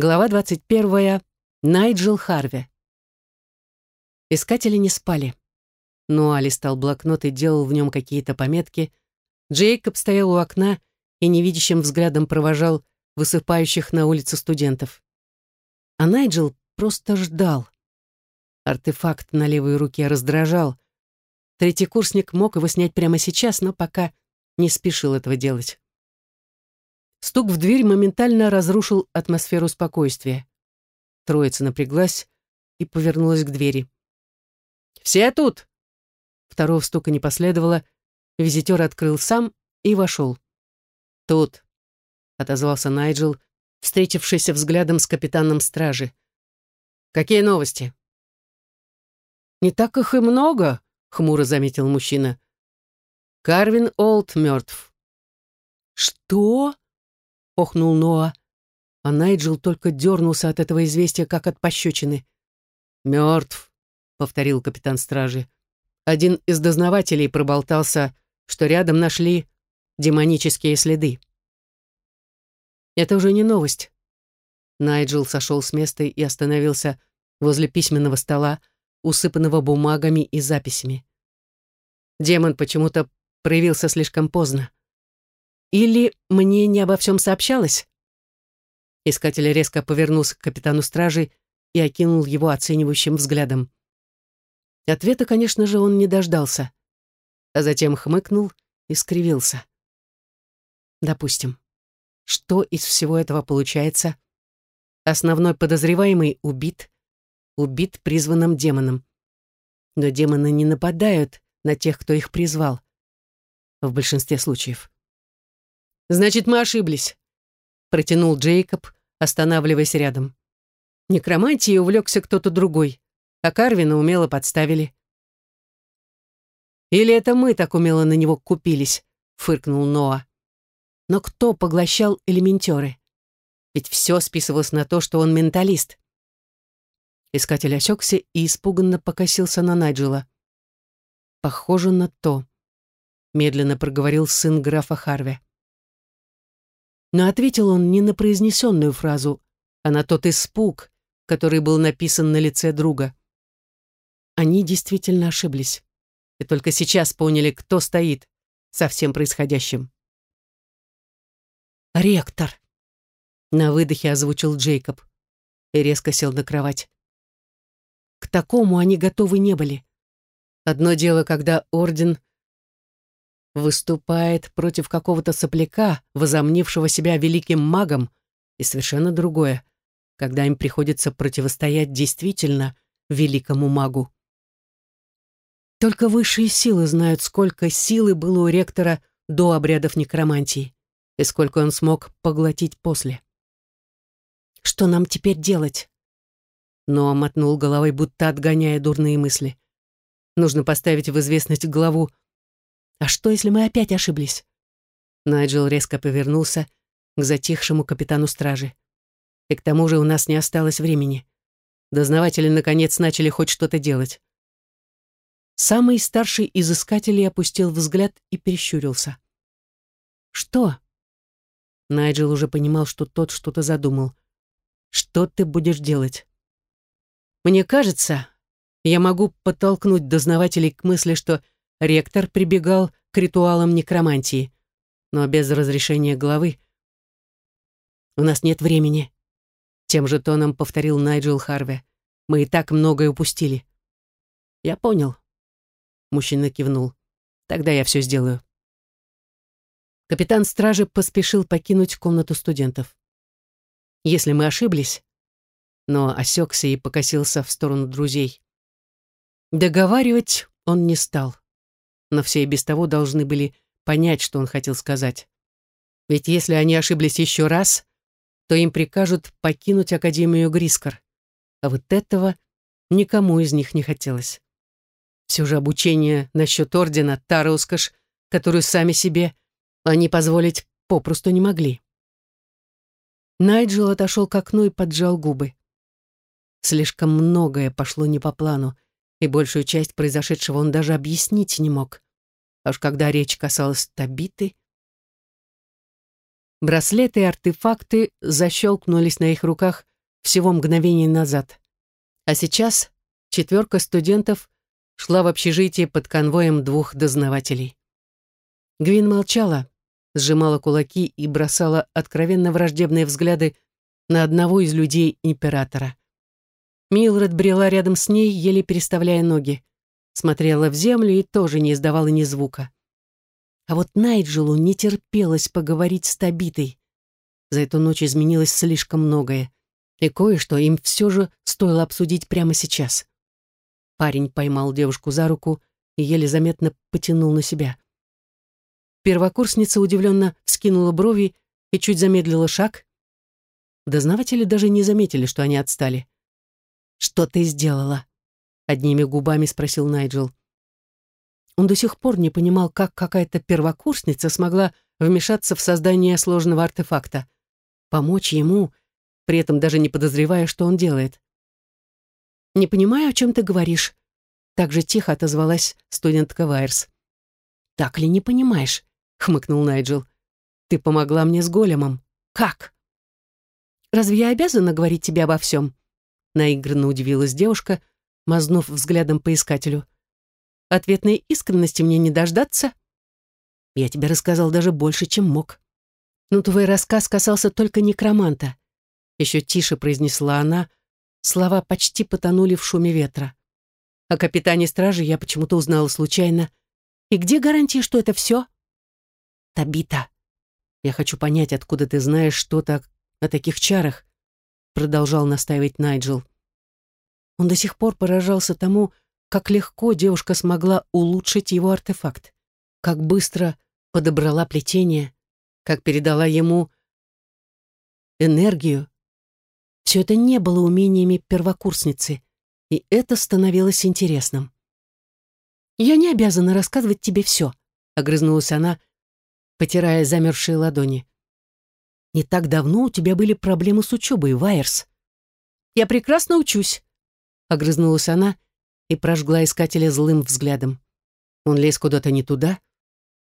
Глава 21. Найджел Харви. Искатели не спали. Ноа листал блокнот и делал в нем какие-то пометки. Джейкоб стоял у окна и невидящим взглядом провожал высыпающих на улицу студентов. А Найджел просто ждал. Артефакт на левой руке раздражал. Третий курсник мог его снять прямо сейчас, но пока не спешил этого делать. Стук в дверь моментально разрушил атмосферу спокойствия. Троица напряглась и повернулась к двери. «Все тут?» Второго стука не последовало. Визитер открыл сам и вошел. «Тут», — отозвался Найджел, встретившийся взглядом с капитаном стражи. «Какие новости?» «Не так их и много», — хмуро заметил мужчина. «Карвин Олд мертв». «Что?» Охнул Ноа, а Найджел только дернулся от этого известия, как от пощечины. «Мертв», — повторил капитан стражи. Один из дознавателей проболтался, что рядом нашли демонические следы. Это уже не новость. Найджел сошел с места и остановился возле письменного стола, усыпанного бумагами и записями. Демон почему-то проявился слишком поздно. Или мне не обо всем сообщалось? Искатель резко повернулся к капитану стражи и окинул его оценивающим взглядом. Ответа, конечно же, он не дождался, а затем хмыкнул и скривился. Допустим. Что из всего этого получается? Основной подозреваемый убит, убит призванным демоном. Но демоны не нападают на тех, кто их призвал. В большинстве случаев. «Значит, мы ошиблись», — протянул Джейкоб, останавливаясь рядом. Некромантией увлекся кто-то другой, а Карвина умело подставили. «Или это мы так умело на него купились?» — фыркнул Ноа. «Но кто поглощал элементёры? Ведь все списывалось на то, что он менталист». Искатель осекся и испуганно покосился на Найджела. «Похоже на то», — медленно проговорил сын графа Харви. Но ответил он не на произнесенную фразу, а на тот испуг, который был написан на лице друга. Они действительно ошиблись. И только сейчас поняли, кто стоит со всем происходящим. «Ректор!» На выдохе озвучил Джейкоб и резко сел на кровать. К такому они готовы не были. Одно дело, когда орден выступает против какого-то сопляка, возомнившего себя великим магом, и совершенно другое, когда им приходится противостоять действительно великому магу. Только высшие силы знают, сколько силы было у ректора до обрядов некромантии и сколько он смог поглотить после. «Что нам теперь делать?» Но мотнул головой, будто отгоняя дурные мысли. «Нужно поставить в известность главу а что, если мы опять ошиблись? Найджел резко повернулся к затихшему капитану стражи. И к тому же у нас не осталось времени. Дознаватели, наконец, начали хоть что-то делать. Самый старший из искателей опустил взгляд и перещурился. «Что?» Найджел уже понимал, что тот что-то задумал. «Что ты будешь делать?» «Мне кажется, я могу подтолкнуть дознавателей к мысли, что ректор прибегал к ритуалам некромантии, но без разрешения главы. «У нас нет времени», — тем же тоном повторил Найджел Харве. «Мы и так многое упустили». «Я понял», — мужчина кивнул. «Тогда я все сделаю». Капитан стражи поспешил покинуть комнату студентов. «Если мы ошиблись...» Но осекся и покосился в сторону друзей. Договаривать он не стал но все и без того должны были понять, что он хотел сказать. Ведь если они ошиблись еще раз, то им прикажут покинуть Академию Грискор. А вот этого никому из них не хотелось. Все же обучение насчет ордена — та роскошь, которую сами себе они позволить попросту не могли. Найджел отошел к окну и поджал губы. Слишком многое пошло не по плану, и большую часть произошедшего он даже объяснить не мог. А уж когда речь касалась Табиты... Браслеты и артефакты защелкнулись на их руках всего мгновение назад. А сейчас четверка студентов шла в общежитие под конвоем двух дознавателей. Гвин молчала, сжимала кулаки и бросала откровенно враждебные взгляды на одного из людей императора. Милред брела рядом с ней, еле переставляя ноги, смотрела в землю и тоже не издавала ни звука. А вот Найджелу не терпелось поговорить с Табитой. За эту ночь изменилось слишком многое, и кое-что им все же стоило обсудить прямо сейчас. Парень поймал девушку за руку и еле заметно потянул на себя. Первокурсница удивленно вскинула брови и чуть замедлила шаг. Дознаватели даже не заметили, что они отстали. «Что ты сделала?» — одними губами спросил Найджел. Он до сих пор не понимал, как какая-то первокурсница смогла вмешаться в создание сложного артефакта, помочь ему, при этом даже не подозревая, что он делает. «Не понимаю, о чем ты говоришь», — так же тихо отозвалась студентка Вайерс. «Так ли не понимаешь?» — хмыкнул Найджел. «Ты помогла мне с големом. Как?» «Разве я обязана говорить тебе обо всем?» Наигранно удивилась девушка, мазнув взглядом по искателю. Ответной искренности мне не дождаться. Я тебе рассказал даже больше, чем мог. Но твой рассказ касался только некроманта. Еще тише произнесла она, слова почти потонули в шуме ветра. О капитане стражи я почему-то узнала случайно. И где гарантии, что это все? Табита, я хочу понять, откуда ты знаешь что-то о таких чарах, продолжал настаивать Найджел. Он до сих пор поражался тому, как легко девушка смогла улучшить его артефакт, как быстро подобрала плетение, как передала ему энергию. Все это не было умениями первокурсницы, и это становилось интересным. «Я не обязана рассказывать тебе все», — огрызнулась она, потирая замерзшие ладони. «Не так давно у тебя были проблемы с учебой, Вайерс». «Я прекрасно учусь», — огрызнулась она и прожгла искателя злым взглядом. Он лез куда-то не туда.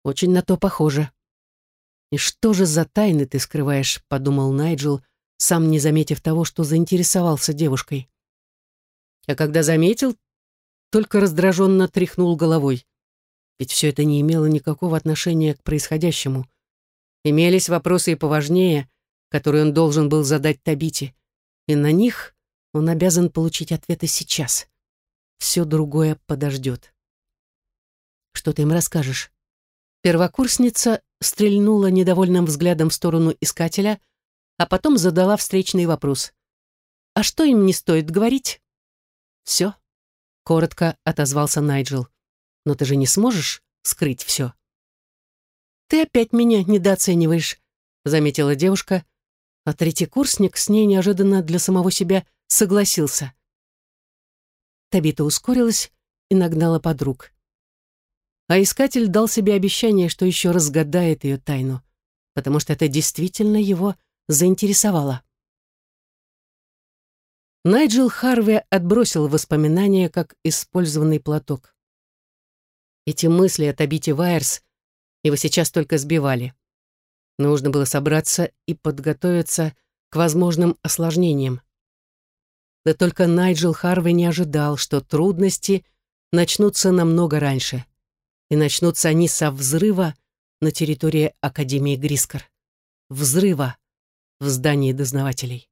Очень на то похоже. «И что же за тайны ты скрываешь?» — подумал Найджел, сам не заметив того, что заинтересовался девушкой. А когда заметил, только раздраженно тряхнул головой. Ведь все это не имело никакого отношения к происходящему. Имелись вопросы и поважнее, которые он должен был задать Табите, и на них он обязан получить ответы сейчас. Все другое подождет. Что ты им расскажешь? Первокурсница стрельнула недовольным взглядом в сторону искателя, а потом задала встречный вопрос. «А что им не стоит говорить?» «Все», — коротко отозвался Найджел. «Но ты же не сможешь скрыть все?» «Ты опять меня недооцениваешь», — заметила девушка, а третий курсник с ней неожиданно для самого себя согласился. Табита ускорилась и нагнала подруг. А искатель дал себе обещание, что еще разгадает ее тайну, потому что это действительно его заинтересовало. Найджел Харви отбросил воспоминания, как использованный платок. Эти мысли о Табите Вайерс его сейчас только сбивали. Нужно было собраться и подготовиться к возможным осложнениям. Да только Найджел Харви не ожидал, что трудности начнутся намного раньше. И начнутся они со взрыва на территории Академии Грискор. Взрыва в здании дознавателей.